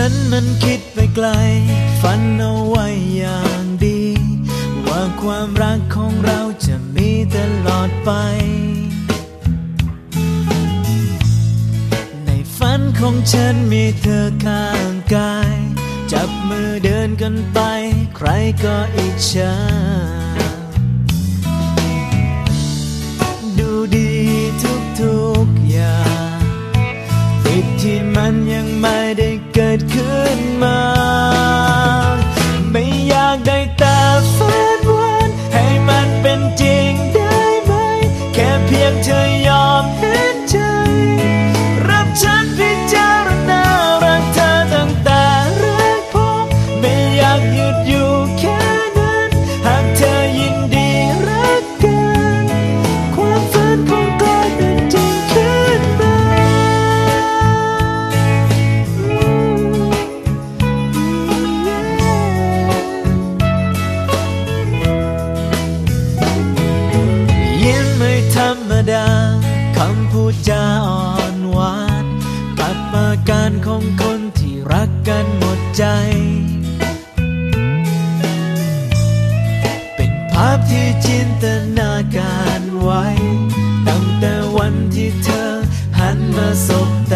ฉันมันคิดไปไกล ฝันเอาไว้อย่างดี ว่าความรักของเราจะมีตลอดไป ในฝันของฉันมีเธอข้างกาย จับมือเดินกันไป ใครก็อิจฉา ขึ้นมา คำพูดจาอ่อนหวานกลับมาการของคนที่รักกันหมดใจ เป็นภาพที่จินตนาการไว้ ตั้งแต่วันที่เธอหันมาสบตา